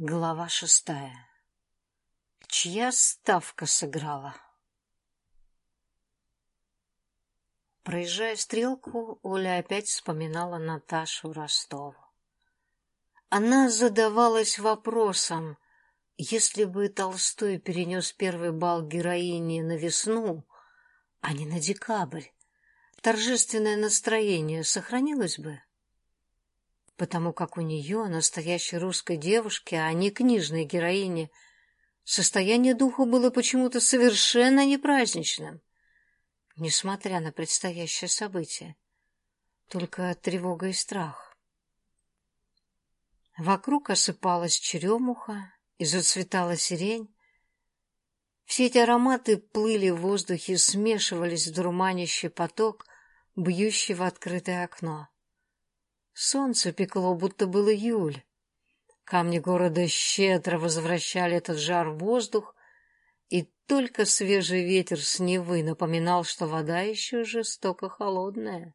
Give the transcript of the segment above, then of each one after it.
Глава шестая. Чья ставка сыграла? Проезжая стрелку, Оля опять вспоминала Наташу Ростову. Она задавалась вопросом, если бы Толстой перенес первый бал героини на весну, а не на декабрь, торжественное настроение сохранилось бы? Потому как у нее, настоящей русской девушки, а не книжной героини, состояние духа было почему-то совершенно не праздничным, несмотря на предстоящее событие, только тревога и страх. Вокруг осыпалась черемуха и зацветала сирень. Все эти ароматы плыли в воздухе, смешивались в дурманящий поток, бьющий в открытое окно. Солнце пекло, будто был июль. Камни города щедро возвращали этот жар в воздух, и только свежий ветер с Невы напоминал, что вода еще жестоко холодная.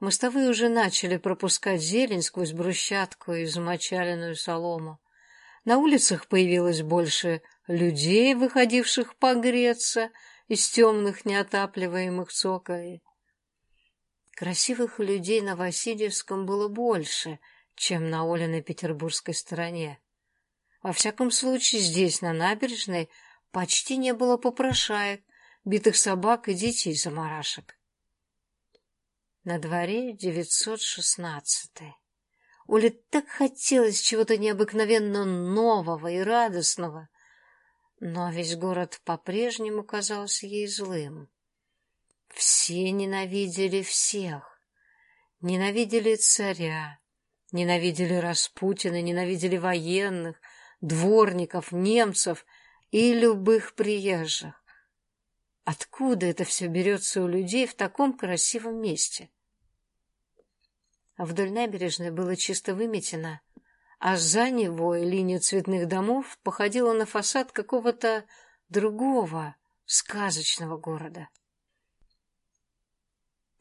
Мостовые уже начали пропускать зелень сквозь брусчатку и замочаленную солому. На улицах появилось больше людей, выходивших погреться из темных неотапливаемых цоколей. Красивых людей на Васильевском было больше, чем на Олиной петербургской стороне. Во всяком случае, здесь, на набережной, почти не было попрошаек, битых собак и детей заморашек. На дворе девятьсот шестнадцатый. Оле так хотелось чего-то необыкновенно нового и радостного, но весь город по-прежнему казался ей злым. Все ненавидели всех. Ненавидели царя, ненавидели Распутина, ненавидели военных, дворников, немцев и любых приезжих. Откуда это все берется у людей в таком красивом месте? Вдоль набережной было чисто выметено, а за него линия цветных домов походила на фасад какого-то другого сказочного города.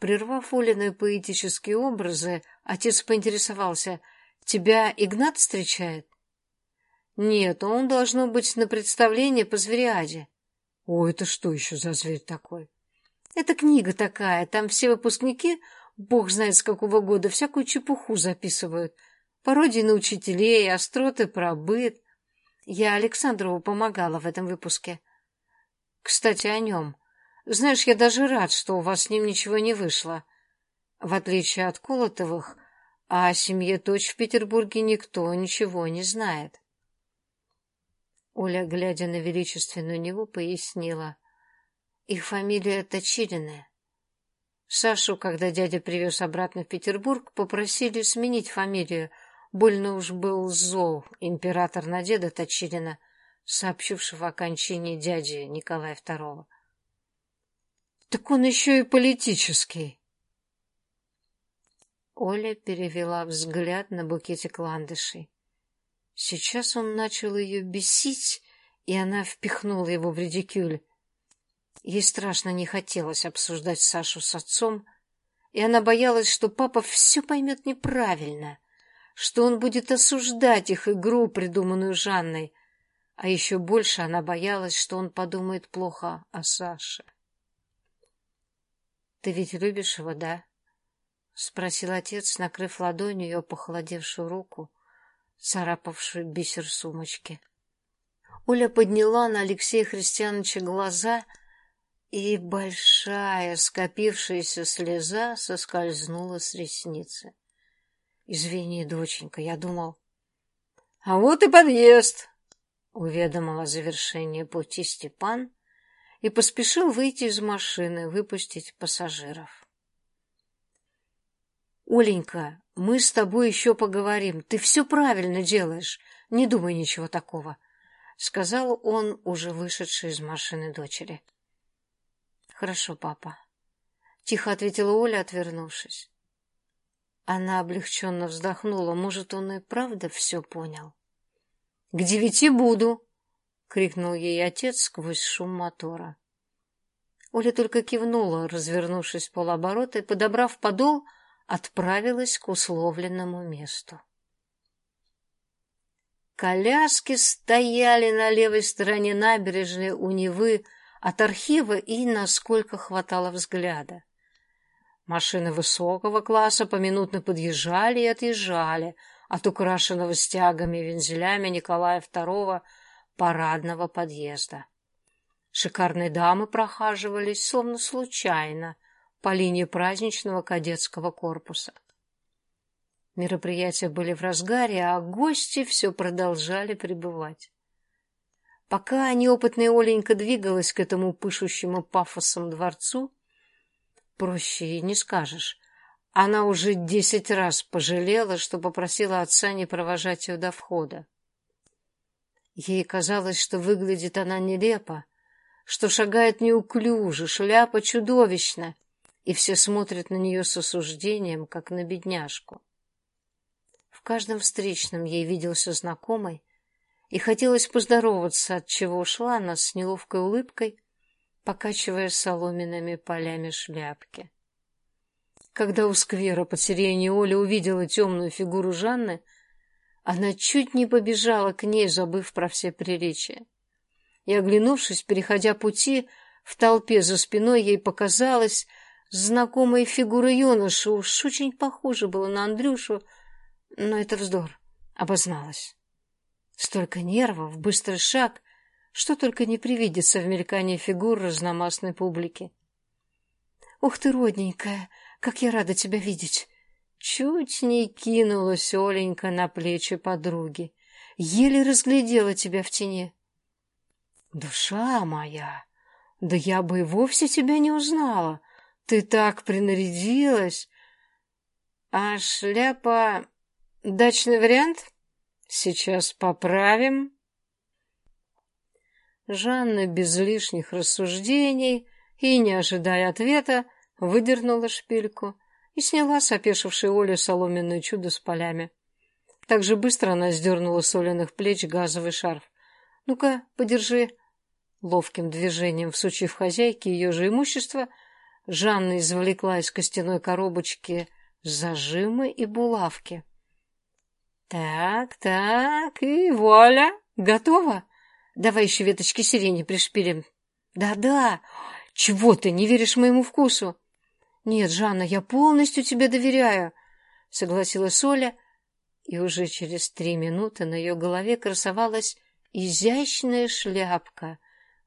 Прервав Олины поэтические образы, отец поинтересовался, «Тебя Игнат встречает?» «Нет, он должно быть на представлении по звериаде». «О, это что еще за зверь такой?» «Это книга такая, там все выпускники, бог знает с какого года, всякую чепуху записывают. Пародии на учителей, остроты про быт. Я Александрову помогала в этом выпуске. Кстати, о нем. Знаешь, я даже рад, что у вас с ним ничего не вышло. В отличие от Колотовых, о семье дочь в Петербурге никто ничего не знает. Оля, глядя на величественную Неву, пояснила. Их фамилия Точилины. Сашу, когда дядя привез обратно в Петербург, попросили сменить фамилию. Больно уж был зол император на деда Точилина, сообщившего о кончине дяди Николая II. Так он еще и политический. Оля перевела взгляд на букетик ландышей. Сейчас он начал ее бесить, и она впихнула его в редикюль. Ей страшно не хотелось обсуждать Сашу с отцом, и она боялась, что папа все поймет неправильно, что он будет осуждать их игру, придуманную Жанной, а еще больше она боялась, что он подумает плохо о Саше. Ты ведь любишь его, да? спросил отец, накрыв ладонью ее похолодевшую руку, царапавшую бисер сумочки. Оля подняла на Алексея Христиановича глаза, и большая скопившаяся слеза соскользнула с ресницы. Извини, доченька, я думал. А вот и подъезд, уведомил о завершении пути Степан и поспешил выйти из машины, выпустить пассажиров. Оленька, мы с тобой еще поговорим. Ты все правильно делаешь. Не думай ничего такого, сказал он, уже вышедший из машины дочери. Хорошо, папа, тихо ответила Оля, отвернувшись. Она облегченно вздохнула. Может, он и правда все понял. К девяти буду, крикнул ей отец сквозь шум мотора. Оля только кивнула, развернувшись полоборота и, подобрав подол, отправилась к условленному месту. коляски стояли на левой стороне набережной у Невы от архива и насколько хватало взгляда. Машины высокого класса поминутно подъезжали и отъезжали от украшенного стягами вензелями Николая II парадного подъезда. Шикарные дамы прохаживались, словно случайно, по линии праздничного кадетского корпуса. Мероприятия были в разгаре, а гости все продолжали пребывать. Пока неопытная Оленька двигалась к этому пышущему пафосом дворцу, проще и не скажешь, она уже десять раз пожалела, что попросила отца не провожать ее до входа. Ей казалось, что выглядит она нелепо, что шагает неуклюже, шляпа чудовищна, и все смотрят на нее с осуждением, как на бедняжку. В каждом встречном ей виделся знакомый, и хотелось поздороваться, от чего ушла она с неловкой улыбкой, покачивая соломенными полями шляпки. Когда у сквера под сиренью Оля увидела темную фигуру Жанны, она чуть не побежала к ней, забыв про все приличия и, оглянувшись, переходя пути, в толпе за спиной ей показалась знакомая фигура юноши, уж очень похожа была на Андрюшу, но это вздор, обозналась. Столько нервов, быстрый шаг, что только не привидится в мелькании фигур разномастной публики. «Ух ты, родненькая, как я рада тебя видеть!» Чуть не кинулась Оленька на плечи подруги. Еле разглядела тебя в тени. «Душа моя, да я бы и вовсе тебя не узнала. Ты так принарядилась. А шляпа... Дачный вариант? Сейчас поправим». Жанна без лишних рассуждений и, не ожидая ответа, выдернула шпильку и сняла с опешившей Оли соломенное чудо с полями. Так же быстро она сдернула с Олиных плеч газовый шарф. «Ну-ка, подержи», Ловким движением всучив хозяйке ее же имущество, Жанна извлекла из костяной коробочки зажимы и булавки. «Так, так, и вуаля! Готово? Давай еще веточки сирени пришпилим». «Да-да! Чего ты, не веришь моему вкусу?» «Нет, Жанна, я полностью тебе доверяю», — согласилась Оля, и уже через три минуты на ее голове красовалась изящная шляпка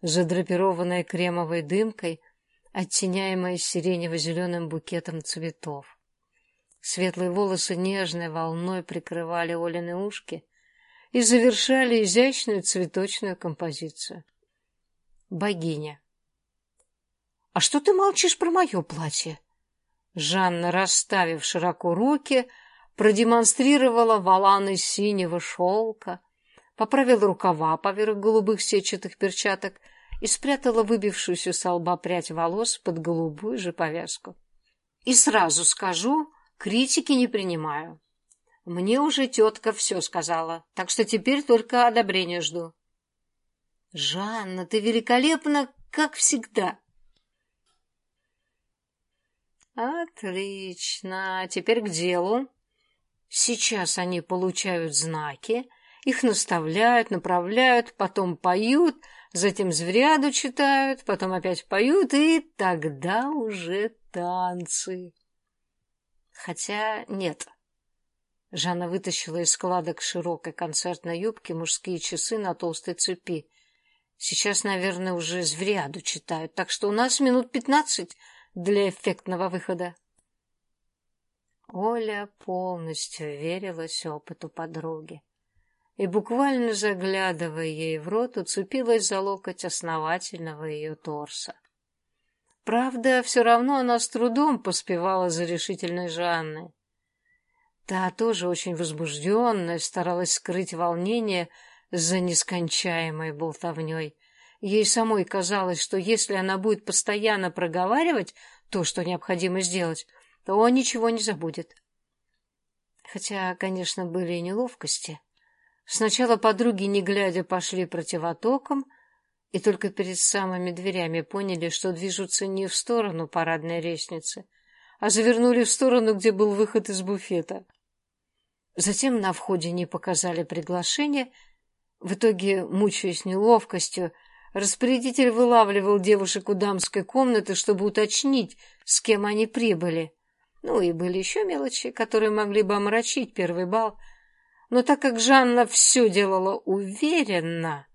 задрапированная кремовой дымкой, оттеняемая сиренево-зеленым букетом цветов. Светлые волосы нежной волной прикрывали Олины ушки и завершали изящную цветочную композицию. Богиня. «А что ты молчишь про мое платье?» Жанна, расставив широко руки, продемонстрировала валаны синего шелка, поправила рукава поверх голубых сетчатых перчаток и спрятала выбившуюся со лба прядь волос под голубую же повязку. И сразу скажу, критики не принимаю. Мне уже тетка все сказала, так что теперь только одобрения жду. Жанна, ты великолепна, как всегда. Отлично, теперь к делу. Сейчас они получают знаки, их наставляют, направляют, потом поют, затем зверяду читают, потом опять поют, и тогда уже танцы. Хотя нет. Жанна вытащила из складок широкой концертной юбки мужские часы на толстой цепи. Сейчас, наверное, уже зверяду читают, так что у нас минут пятнадцать для эффектного выхода. Оля полностью верилась опыту подруги и, буквально заглядывая ей в рот, уцепилась за локоть основательного ее торса. Правда, все равно она с трудом поспевала за решительной Жанной. Та тоже очень возбужденная, старалась скрыть волнение за нескончаемой болтовней. Ей самой казалось, что если она будет постоянно проговаривать то, что необходимо сделать, то он ничего не забудет. Хотя, конечно, были и неловкости. Сначала подруги, не глядя, пошли противотоком, и только перед самыми дверями поняли, что движутся не в сторону парадной лестницы, а завернули в сторону, где был выход из буфета. Затем на входе не показали приглашение В итоге, мучаясь неловкостью, распорядитель вылавливал девушек у дамской комнаты, чтобы уточнить, с кем они прибыли. Ну и были еще мелочи, которые могли бы омрачить первый бал. Но так как Жанна все делала уверенно,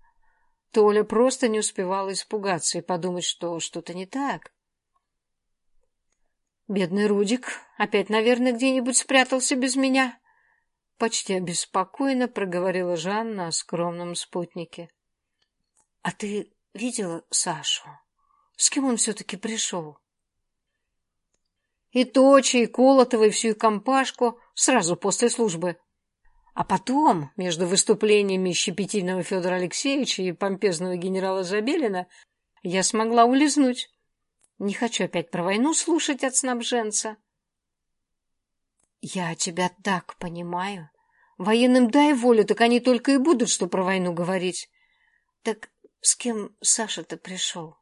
то Оля просто не успевала испугаться и подумать, что что-то не так. Бедный Рудик опять, наверное, где-нибудь спрятался без меня. Почти обеспокоенно проговорила Жанна о скромном спутнике. — А ты видела Сашу? С кем он все-таки пришел? И Точи, и Колотова, и всю их компашку сразу после службы. А потом, между выступлениями щепетильного Федора Алексеевича и помпезного генерала Забелина, я смогла улизнуть. Не хочу опять про войну слушать от снабженца. Я тебя так понимаю. Военным дай волю, так они только и будут, что про войну говорить. Так с кем Саша-то пришел?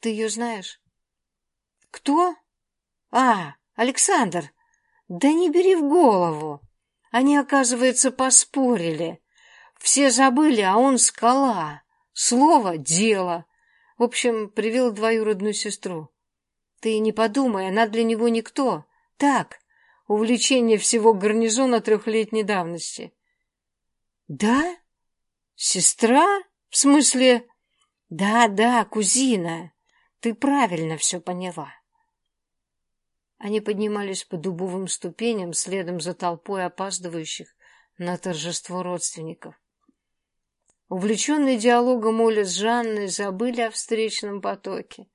Ты ее знаешь? Кто? А, Александр. Да не бери в голову. Они, оказывается, поспорили. Все забыли, а он скала. Слово — дело. В общем, привел двоюродную сестру. Ты не подумай, она для него никто. Так, увлечение всего гарнизона трехлетней давности. Да? Сестра? В смысле... Да-да, кузина. Ты правильно все поняла. Они поднимались по дубовым ступеням следом за толпой опаздывающих на торжество родственников. Увлеченные диалогом Оля с Жанной забыли о встречном потоке.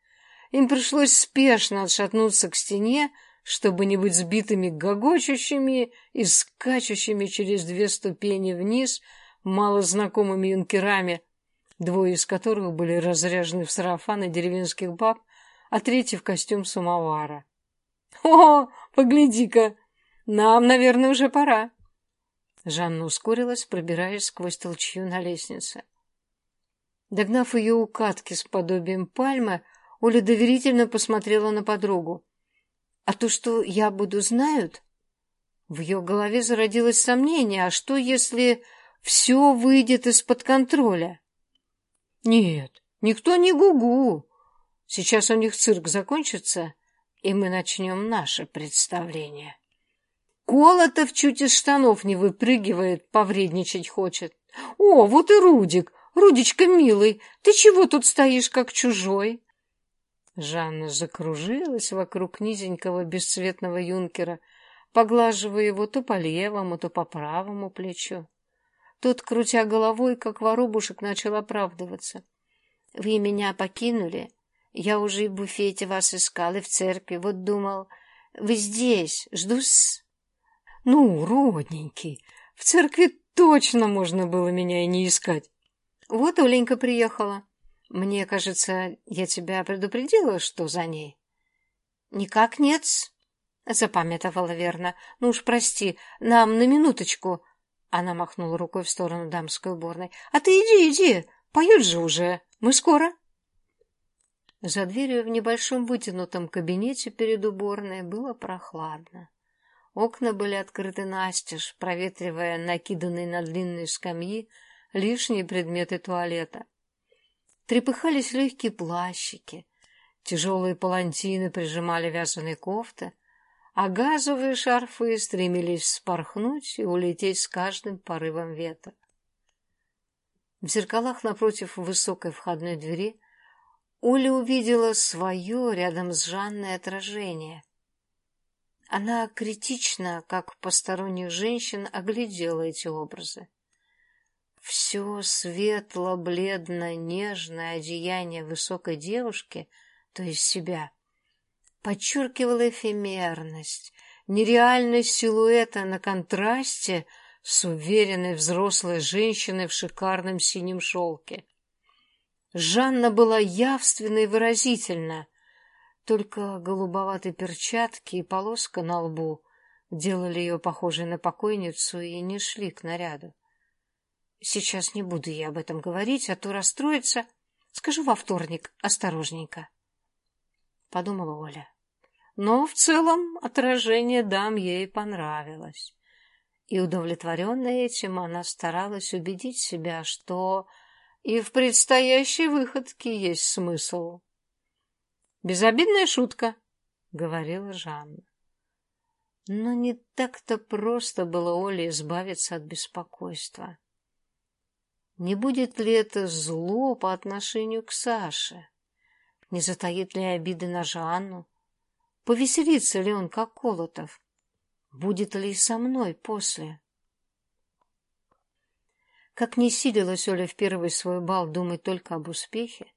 Им пришлось спешно отшатнуться к стене, чтобы не быть сбитыми гогочущими и скачущими через две ступени вниз малознакомыми юнкерами, двое из которых были разряжены в сарафаны деревенских баб, а третий в костюм самовара. «О, погляди-ка! Нам, наверное, уже пора!» Жанна ускорилась, пробираясь сквозь толчью на лестнице. Догнав ее у катки с подобием пальмы, Оля доверительно посмотрела на подругу. «А то, что я буду, знают?» В ее голове зародилось сомнение, а что, если все выйдет из-под контроля? «Нет, никто не гугу. Сейчас у них цирк закончится, и мы начнем наше представление». Колотов чуть из штанов не выпрыгивает, повредничать хочет. «О, вот и Рудик! Рудичка, милый, ты чего тут стоишь, как чужой?» Жанна закружилась вокруг низенького бесцветного юнкера, поглаживая его то по левому, то по правому плечу. Тот, крутя головой, как воробушек, начал оправдываться. — Вы меня покинули? Я уже и в буфете вас искал, и в церкви. Вот думал, вы здесь, жду-с. — Ну, родненький, в церкви точно можно было меня и не искать. Вот Оленька приехала. Мне кажется, я тебя предупредила, что за ней. Никак нет, запамятовала верно. Ну уж прости, нам на минуточку. Она махнула рукой в сторону дамской уборной. А ты иди, иди, поют же уже. Мы скоро. За дверью в небольшом вытянутом кабинете перед уборной было прохладно. Окна были открыты настежь, проветривая накиданные на длинные скамьи лишние предметы туалета. Трепыхались легкие плащики, тяжелые палантины прижимали вязаные кофты, а газовые шарфы стремились спорхнуть и улететь с каждым порывом ветра. В зеркалах напротив высокой входной двери Оля увидела свое рядом с Жанной отражение. Она критично, как посторонних женщин, оглядела эти образы. Все светло-бледно-нежное одеяние высокой девушки, то есть себя, подчеркивало эфемерность, нереальность силуэта на контрасте с уверенной взрослой женщиной в шикарном синем шелке. Жанна была явственна и выразительна, только голубоватые перчатки и полоска на лбу делали ее похожей на покойницу и не шли к наряду. Сейчас не буду я об этом говорить, а то расстроится. Скажу во вторник, осторожненько. Подумала Оля. Но в целом отражение дам ей понравилось. И удовлетворенная этим, она старалась убедить себя, что и в предстоящей выходке есть смысл. «Безобидная шутка», — говорила Жанна. Но не так-то просто было Оле избавиться от беспокойства. Не будет ли это зло по отношению к Саше? Не затаит ли обиды на Жанну? Повеселится ли он, как Колотов? Будет ли и со мной после? Как не силилась Оля в первый свой бал думать только об успехе,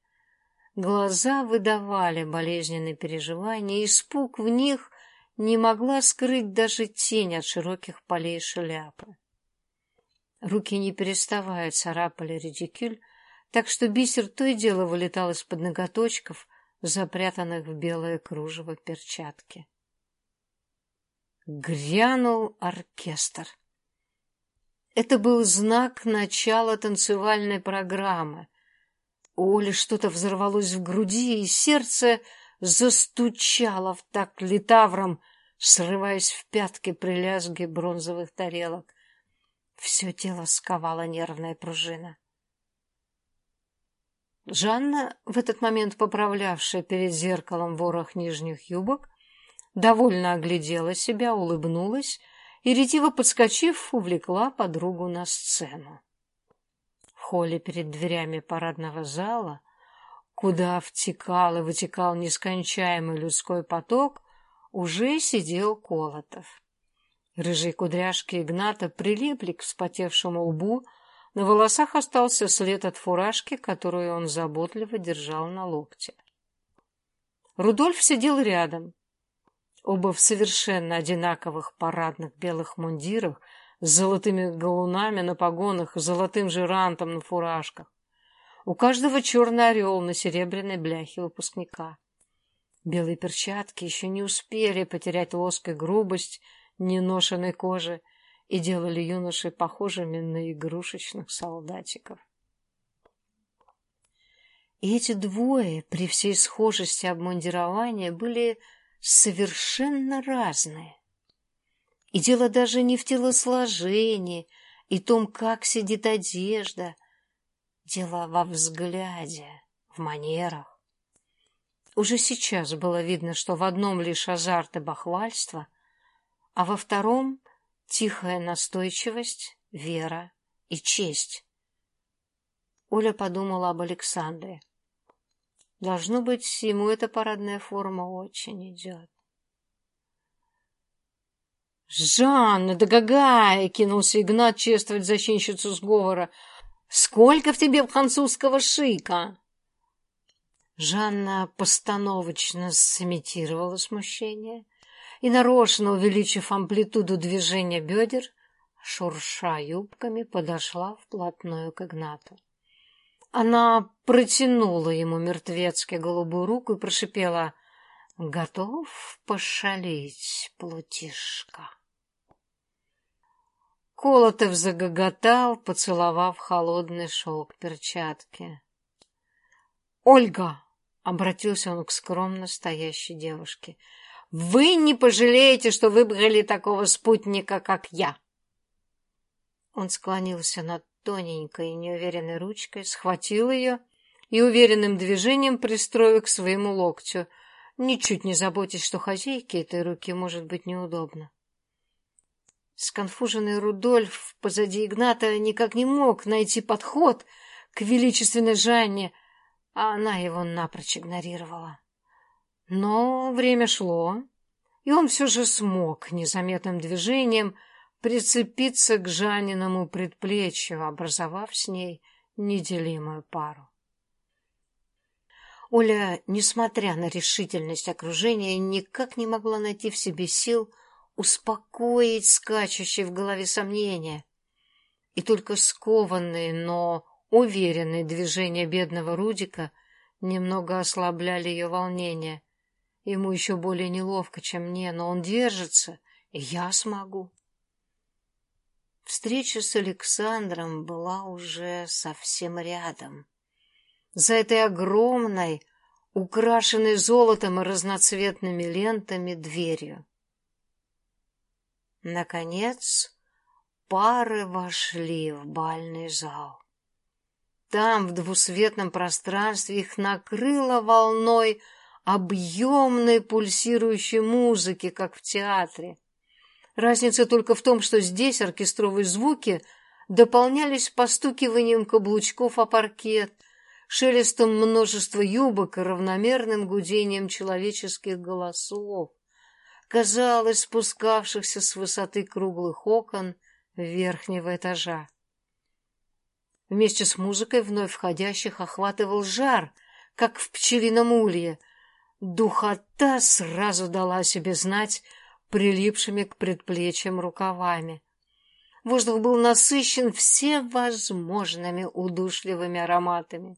глаза выдавали болезненные переживания, испуг в них не могла скрыть даже тень от широких полей шляпы. Руки не переставая царапали редикюль, так что бисер то и дело вылетал из-под ноготочков, запрятанных в белое кружево перчатки. Грянул оркестр. Это был знак начала танцевальной программы. У Оли что-то взорвалось в груди, и сердце застучало в такт литавром, срываясь в пятки при лязге бронзовых тарелок. Все тело сковала нервная пружина. Жанна, в этот момент поправлявшая перед зеркалом ворох нижних юбок, довольно оглядела себя, улыбнулась и, ретиво подскочив, увлекла подругу на сцену. В холле перед дверями парадного зала, куда втекал и вытекал нескончаемый людской поток, уже сидел Колотов. Рыжие кудряшки Игната прилипли к вспотевшему лбу, на волосах остался след от фуражки, которую он заботливо держал на локте. Рудольф сидел рядом, оба в совершенно одинаковых парадных белых мундирах с золотыми галунами на погонах и золотым жирантом на фуражках. У каждого черный орел на серебряной бляхе выпускника. Белые перчатки еще не успели потерять лоск и грубость неношенной кожи и делали юношей похожими на игрушечных солдатиков. И эти двое, при всей схожести обмундирования, были совершенно разные. И дело даже не в телосложении и том, как сидит одежда. Дело во взгляде, в манерах. Уже сейчас было видно, что в одном лишь азарт и бахвальство, а во втором — тихая настойчивость, вера и честь. Оля подумала об Александре. Должно быть, ему эта парадная форма очень идет. «Жанна, да гагай!» — кинулся Игнат чествовать зачинщицу сговора. «Сколько в тебе французского шика?» Жанна постановочно сымитировала смущение и, нарочно увеличив амплитуду движения бедер, шурша юбками, подошла вплотную к Игнату. Она протянула ему мертвецки голубую руку и прошипела «Готов пошалить, плутишка?» Колотов загоготал, поцеловав холодный шелк перчатки. «Ольга!» — обратился он к скромно стоящей девушке. «Вы не пожалеете, что выбрали такого спутника, как я!» Он склонился над тоненькой неуверенной ручкой, схватил ее и уверенным движением пристроил к своему локтю, ничуть не заботясь, что хозяйке этой руки может быть неудобно. Сконфуженный Рудольф позади Игната никак не мог найти подход к величественной Жанне, а она его напрочь игнорировала. Но время шло, и он все же смог незаметным движением прицепиться к Жаниному предплечью, образовав с ней неделимую пару. Оля, несмотря на решительность окружения, никак не могла найти в себе сил успокоить скачущие в голове сомнения. И только скованные, но Уверенные движения бедного Рудика немного ослабляли ее волнение. Ему еще более неловко, чем мне, но он держится, и я смогу. Встреча с Александром была уже совсем рядом. За этой огромной, украшенной золотом и разноцветными лентами дверью. Наконец, пары вошли в бальный зал. Там, в двусветном пространстве, их накрыло волной объемной пульсирующей музыки, как в театре. Разница только в том, что здесь оркестровые звуки дополнялись постукиванием каблучков о паркет, шелестом множества юбок и равномерным гудением человеческих голосов, казалось, спускавшихся с высоты круглых окон верхнего этажа. Вместе с музыкой вновь входящих охватывал жар, как в пчелином улье. Духота сразу дала себе знать прилипшими к предплечьям рукавами. Воздух был насыщен всевозможными удушливыми ароматами.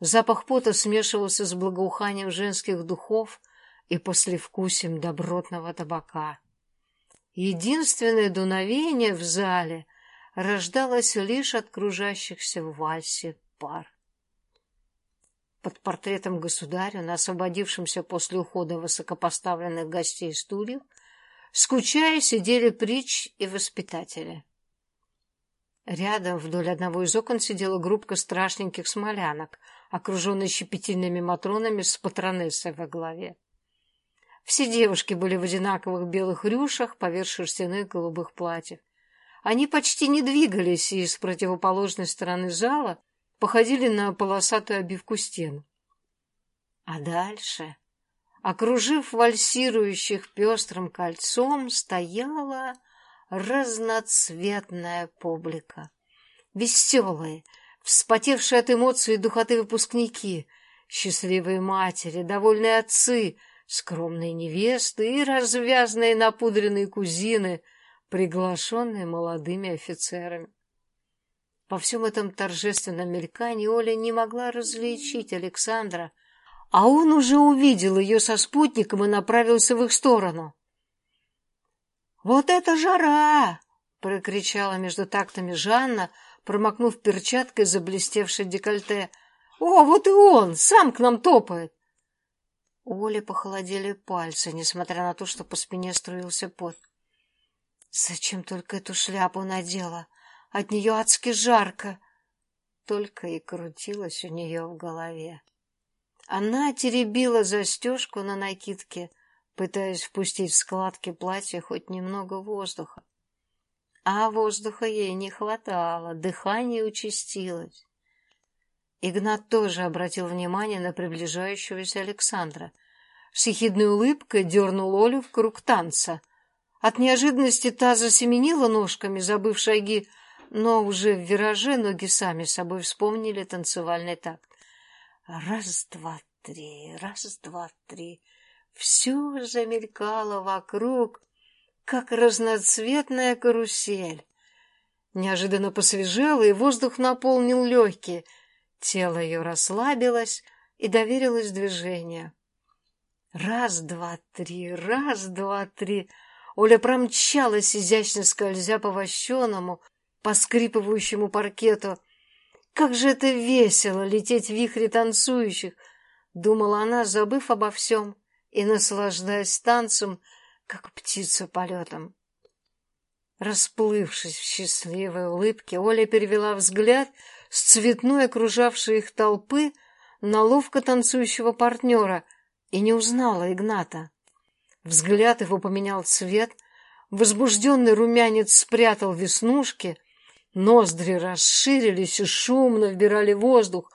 Запах пота смешивался с благоуханием женских духов и послевкусием добротного табака. Единственное дуновение в зале рождалось лишь от кружащихся в вальсе пар. Под портретом государя, на освободившемся после ухода высокопоставленных гостей стульях, скучая, сидели притч и воспитатели. Рядом вдоль одного из окон сидела группка страшненьких смолянок, окруженная щепетильными матронами с патронессой во главе. Все девушки были в одинаковых белых рюшах поверх шерстяных голубых платьев. Они почти не двигались и с противоположной стороны зала походили на полосатую обивку стен. А дальше, окружив вальсирующих пестрым кольцом, стояла разноцветная публика. Веселые, вспотевшие от эмоций духоты выпускники, счастливые матери, довольные отцы, скромные невесты и развязные напудренные кузины — приглашенные молодыми офицерами. По всем этом торжественном мелькании Оля не могла различить Александра, а он уже увидел ее со спутником и направился в их сторону. «Вот это жара!» — прокричала между тактами Жанна, промокнув перчаткой заблестевшее декольте. «О, вот и он! Сам к нам топает!» У Оли похолодели пальцы, несмотря на то, что по спине струился пот. Зачем только эту шляпу надела? От нее адски жарко. Только и крутилось у нее в голове. Она теребила застежку на накидке, пытаясь впустить в складки платья хоть немного воздуха. А воздуха ей не хватало, дыхание участилось. Игнат тоже обратил внимание на приближающегося Александра. С ехидной улыбкой дернул Олю в круг танца — от неожиданности та засеменила ножками, забыв шаги, но уже в вираже ноги сами собой вспомнили танцевальный такт. Раз, два, три, раз, два, три. Все замелькало вокруг, как разноцветная карусель. Неожиданно посвежело, и воздух наполнил легкие. Тело ее расслабилось и доверилось движению. Раз, два, три, раз, два, три — Оля промчалась, изящно скользя по вощеному, поскрипывающему паркету. «Как же это весело лететь в вихре танцующих!» — думала она, забыв обо всем и наслаждаясь танцем, как птица полетом. Расплывшись в счастливой улыбке, Оля перевела взгляд с цветной окружавшей их толпы на ловко танцующего партнера и не узнала Игната. Взгляд его поменял цвет, возбужденный румянец спрятал веснушки, ноздри расширились и шумно вбирали воздух,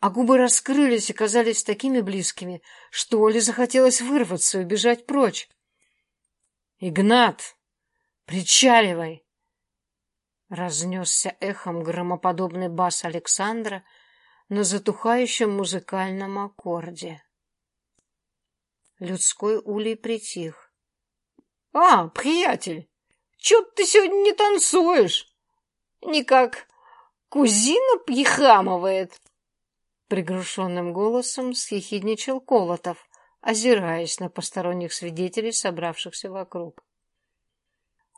а губы раскрылись и казались такими близкими, что Оле захотелось вырваться и убежать прочь. «Игнат, причаливай!» Разнесся эхом громоподобный бас Александра на затухающем музыкальном аккорде. Людской улей притих. — А, приятель, чё ты сегодня не танцуешь? Никак кузина прихрамывает. Приглушенным голосом съехидничал Колотов, озираясь на посторонних свидетелей, собравшихся вокруг.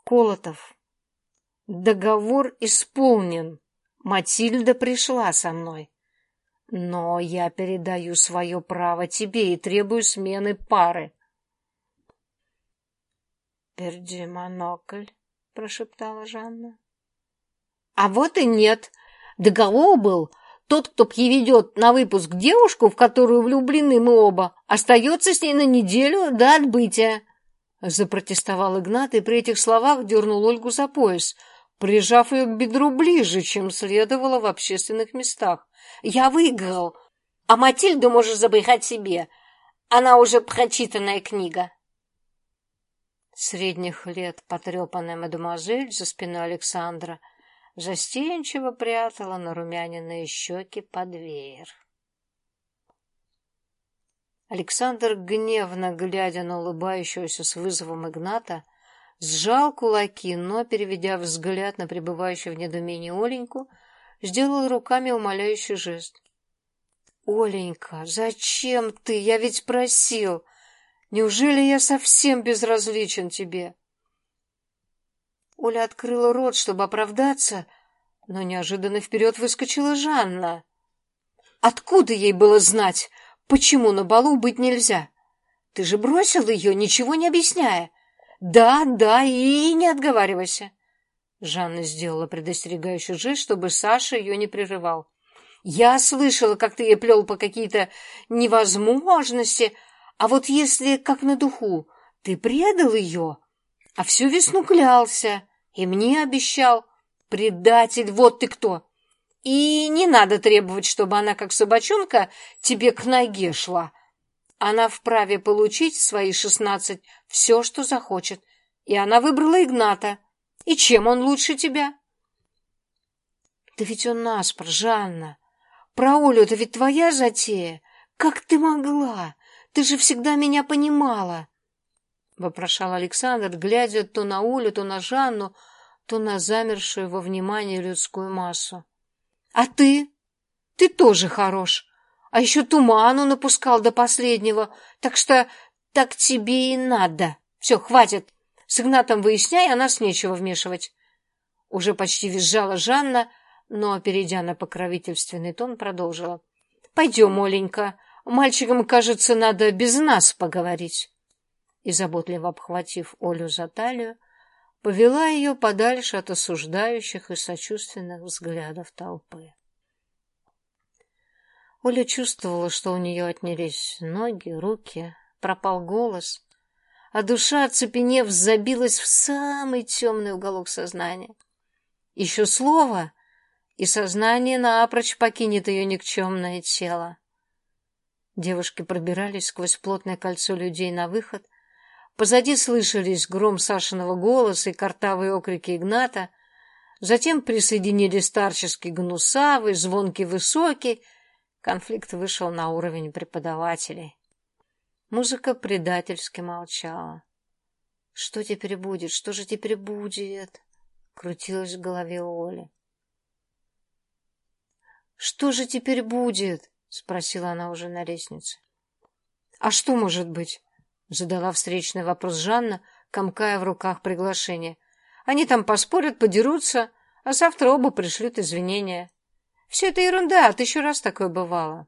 Колотов. Договор исполнен. Матильда пришла со мной. Но я передаю свое право тебе и требую смены пары. Перди монокль, — прошептала Жанна. — А вот и нет. Договор был, тот, кто приведет на выпуск девушку, в которую влюблены мы оба, остается с ней на неделю до отбытия. Запротестовал Игнат и при этих словах дернул Ольгу за пояс, прижав ее к бедру ближе, чем следовало в общественных местах. «Я выиграл, а Матильду можешь забрехать себе. Она уже прочитанная книга». Средних лет потрепанная мадемуазель за спиной Александра — застенчиво прятала нарумяненные щеки под веер. Александр, гневно глядя на улыбающегося с вызовом Игната, сжал кулаки, но, переведя взгляд на пребывающую в недоумении Оленьку, сделал руками умоляющий жест. «Оленька, зачем ты? Я ведь просил! Неужели я совсем безразличен тебе?» Оля открыла рот, чтобы оправдаться, но неожиданно вперед выскочила Жанна. Откуда ей было знать, почему на балу быть нельзя? Ты же бросил ее, ничего не объясняя. Да, да, и не отговаривайся. Жанна сделала предостерегающий жест, чтобы Саша ее не прерывал. Я слышала, как ты ей плел по какие-то невозможности, а вот если, как на духу, ты предал ее, а всю весну клялся, и мне обещал. Предатель, вот ты кто! И не надо требовать, чтобы она, как собачонка, тебе к ноге шла. Она вправе получить свои шестнадцать все, что захочет. И она выбрала Игната. И чем он лучше тебя? Да ведь он наспор, Жанна. Про Олю это ведь твоя затея. Как ты могла? Ты же всегда меня понимала. — вопрошал Александр, глядя то на Олю, то на Жанну, то на замершую во внимании людскую массу. — А ты? Ты тоже хорош. А еще туману напускал до последнего, так что так тебе и надо. Все, хватит. С Игнатом выясняй, а нас нечего вмешивать. Уже почти визжала Жанна, но, перейдя на покровительственный тон, продолжила. — Пойдем, Оленька, мальчикам, кажется, надо без нас поговорить и, заботливо обхватив Олю за талию, повела ее подальше от осуждающих и сочувственных взглядов толпы. Оля чувствовала, что у нее отнялись ноги, руки, пропал голос, а душа, оцепенев, забилась в самый темный уголок сознания. Еще слово, и сознание напрочь покинет ее никчемное тело. Девушки пробирались сквозь плотное кольцо людей на выход, Позади слышались гром Сашиного голоса и картавые окрики Игната. Затем присоединились старческий гнусавый, звонкий высокий. Конфликт вышел на уровень преподавателей. Музыка предательски молчала. «Что теперь будет? Что же теперь будет?» Крутилась в голове Оли. «Что же теперь будет?» — спросила она уже на лестнице. «А что может быть?» Задала встречный вопрос Жанна, комкая в руках приглашение. Они там поспорят, подерутся, а завтра оба пришлют извинения. Все это ерунда, а еще раз такое бывало.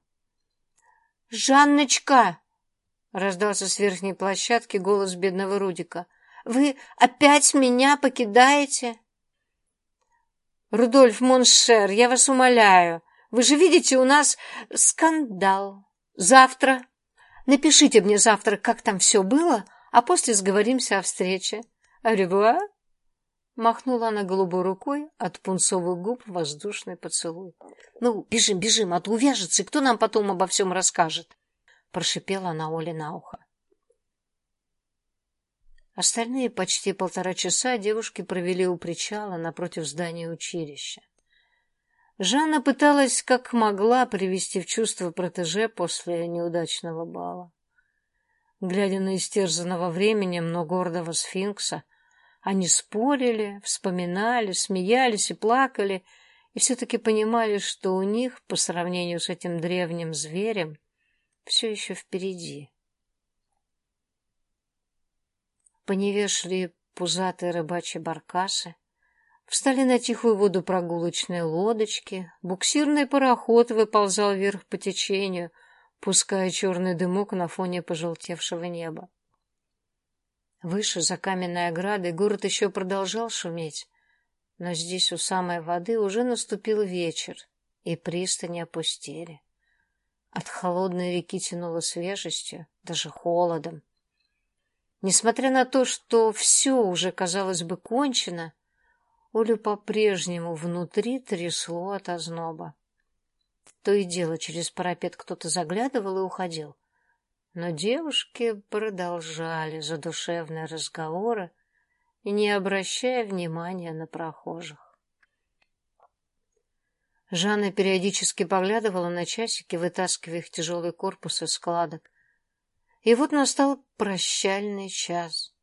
«Жанночка!» — раздался с верхней площадки голос бедного Рудика. «Вы опять меня покидаете?» «Рудольф mon cher, я вас умоляю, вы же видите, у нас скандал. Завтра Напишите мне завтра, как там все было, а после сговоримся о встрече. Ревуа!» Махнула она голубой рукой от пунцовых губ воздушный поцелуй. «Ну, бежим, бежим, а то увяжется, и кто нам потом обо всем расскажет?» Прошипела она Оле на ухо. Остальные почти полтора часа девушки провели у причала напротив здания училища. Жанна пыталась как могла привести в чувство протеже после неудачного бала. Глядя на истерзанного временем, но гордого сфинкса, они спорили, вспоминали, смеялись и плакали, и все-таки понимали, что у них, по сравнению с этим древним зверем, все еще впереди. По Неве шли пузатые рыбачьи баркасы, Встали на тихую воду прогулочные лодочки, буксирный пароход выползал вверх по течению, пуская черный дымок на фоне пожелтевшего неба. Выше, за каменной оградой, город еще продолжал шуметь, но здесь, у самой воды, уже наступил вечер, и пристани опустели. От холодной реки тянуло свежестью, даже холодом. Несмотря на то, что все уже, казалось бы, кончено, Олю по-прежнему внутри трясло от озноба. То и дело через парапет кто-то заглядывал и уходил. Но девушки продолжали задушевные разговоры не обращая внимания на прохожих. Жанна периодически поглядывала на часики, вытаскивая их тяжелый корпус из складок. И вот настал прощальный час.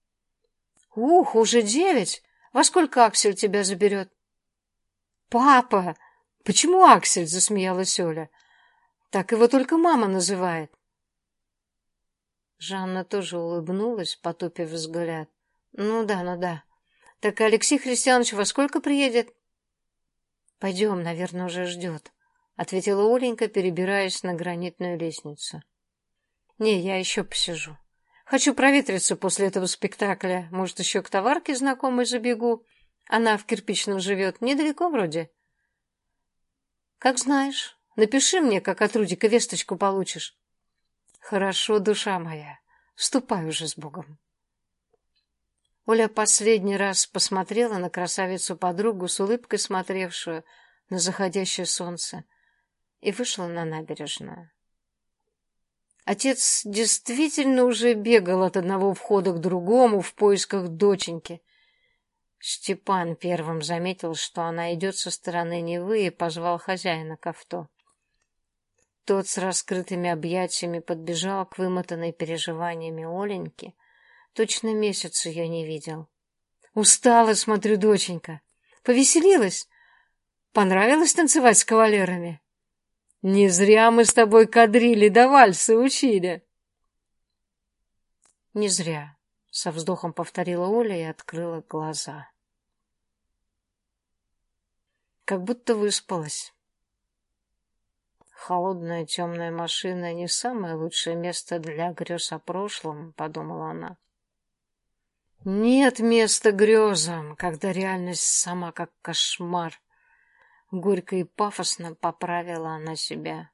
«Ух, уже девять! Во сколько Аксель тебя заберет?» «Папа! Почему Аксель?» — засмеялась Оля. «Так его только мама называет». Жанна тоже улыбнулась, потупив взгляд. Ну да, ну да. Так Алексей Христианович во сколько приедет? Пойдем, наверное, уже ждет, ответила Оленька, перебираясь на гранитную лестницу. Не, я еще посижу. Хочу проветриться после этого спектакля. Может, еще к товарке знакомой забегу. Она в кирпичном живет, недалеко вроде. Как знаешь. Напиши мне, как от Рудика весточку получишь. Хорошо, душа моя. Ступай уже с Богом. Оля последний раз посмотрела на красавицу-подругу с улыбкой смотревшую на заходящее солнце и вышла на набережную. Отец действительно уже бегал от одного входа к другому в поисках доченьки. Степан первым заметил, что она идет со стороны Невы и позвал хозяина к авто. Тот с раскрытыми объятиями подбежал к вымотанной переживаниями Оленьке. Точно месяц ее не видел. Устала, смотрю, доченька. Повеселилась? Понравилось танцевать с кавалерами? Не зря мы с тобой кадрили да вальсы учили. Не зря, со вздохом повторила Оля и открыла глаза. Как будто выспалась. Холодная темная машина не самое лучшее место для грез о прошлом, подумала она. Нет места грезам, когда реальность сама как кошмар. Горько и пафосно поправила она себя.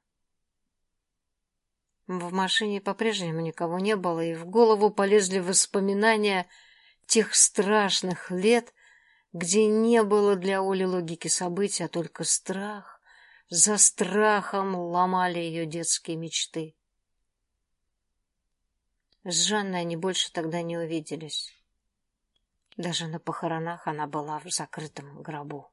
В машине по-прежнему никого не было, и в голову полезли воспоминания тех страшных лет, где не было для Оли логики событий, а только страх за страхом ломали ее детские мечты. С Жанной они больше тогда не увиделись. Даже на похоронах она была в закрытом гробу.